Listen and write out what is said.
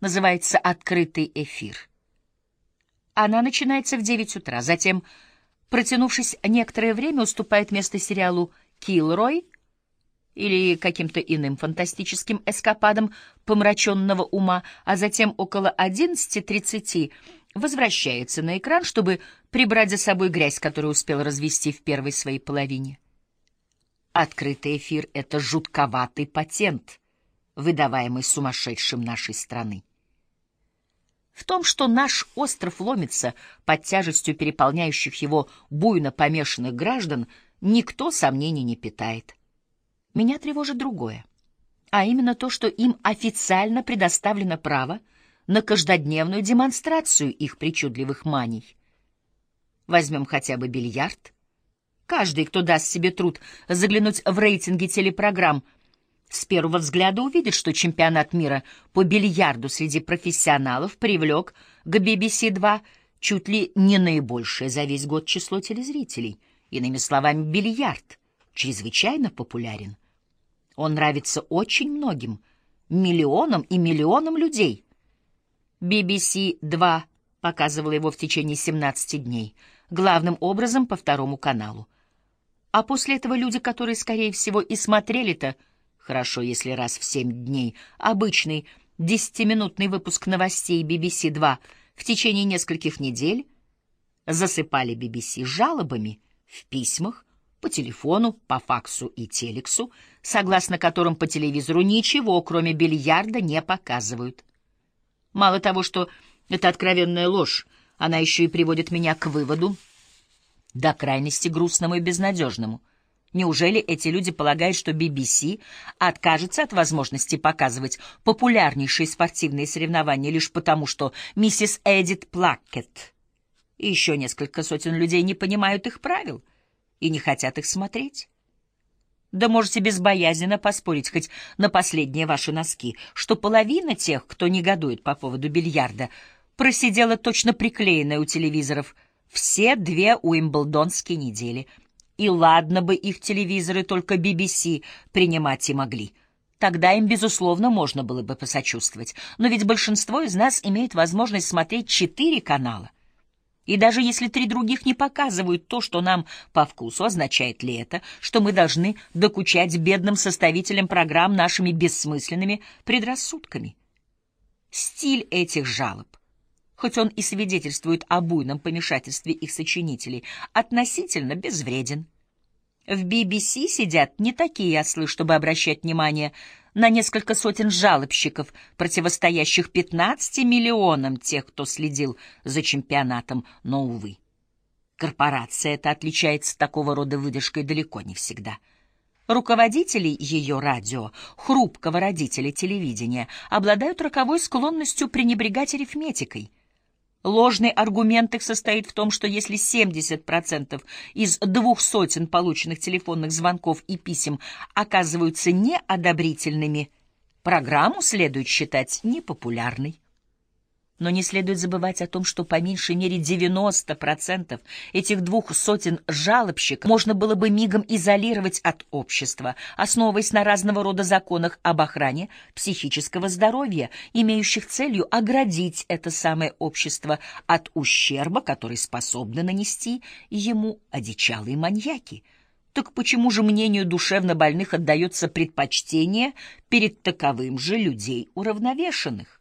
называется «Открытый эфир». Она начинается в 9 утра, затем, протянувшись некоторое время, уступает место сериалу «Килрой» или каким-то иным фантастическим эскападам помраченного ума, а затем около 11.30 возвращается на экран, чтобы прибрать за собой грязь, которую успел развести в первой своей половине. Открытый эфир — это жутковатый патент, выдаваемый сумасшедшим нашей страны. В том, что наш остров ломится под тяжестью переполняющих его буйно помешанных граждан, никто сомнений не питает. Меня тревожит другое, а именно то, что им официально предоставлено право на каждодневную демонстрацию их причудливых маний. Возьмем хотя бы бильярд. Каждый, кто даст себе труд заглянуть в рейтинги телепрограмм, с первого взгляда увидит, что чемпионат мира по бильярду среди профессионалов привлек к BBC-2 чуть ли не наибольшее за весь год число телезрителей. Иными словами, бильярд чрезвычайно популярен. Он нравится очень многим, миллионам и миллионам людей. BBC 2 показывала его в течение 17 дней, главным образом по второму каналу. А после этого люди, которые, скорее всего, и смотрели-то, хорошо, если раз в 7 дней, обычный десятиминутный выпуск новостей BBC 2 в течение нескольких недель, засыпали BBC жалобами в письмах, по телефону, по факсу и телексу, согласно которым по телевизору ничего, кроме бильярда, не показывают. Мало того, что это откровенная ложь, она еще и приводит меня к выводу, до крайности грустному и безнадежному. Неужели эти люди полагают, что BBC откажется от возможности показывать популярнейшие спортивные соревнования лишь потому, что миссис Эдит Плакет и еще несколько сотен людей не понимают их правил — и не хотят их смотреть. Да можете безбоязненно поспорить хоть на последние ваши носки, что половина тех, кто негодует по поводу бильярда, просидела точно приклеенная у телевизоров все две уимблдонские недели. И ладно бы их телевизоры только BBC принимать и могли. Тогда им, безусловно, можно было бы посочувствовать. Но ведь большинство из нас имеет возможность смотреть четыре канала. И даже если три других не показывают то, что нам по вкусу, означает ли это, что мы должны докучать бедным составителям программ нашими бессмысленными предрассудками? Стиль этих жалоб, хоть он и свидетельствует о буйном помешательстве их сочинителей, относительно безвреден. В BBC сидят не такие ослы, чтобы обращать внимание на несколько сотен жалобщиков, противостоящих 15 миллионам тех, кто следил за чемпионатом, но, увы. Корпорация эта отличается такого рода выдержкой далеко не всегда. Руководители ее радио, хрупкого родителя телевидения, обладают роковой склонностью пренебрегать арифметикой — Ложный аргумент их состоит в том, что если 70% из двух сотен полученных телефонных звонков и писем оказываются неодобрительными, программу следует считать непопулярной. Но не следует забывать о том, что по меньшей мере 90% этих двух сотен жалобщиков можно было бы мигом изолировать от общества, основываясь на разного рода законах об охране психического здоровья, имеющих целью оградить это самое общество от ущерба, который способны нанести ему одичалые маньяки. Так почему же мнению душевно больных отдается предпочтение перед таковым же людей уравновешенных?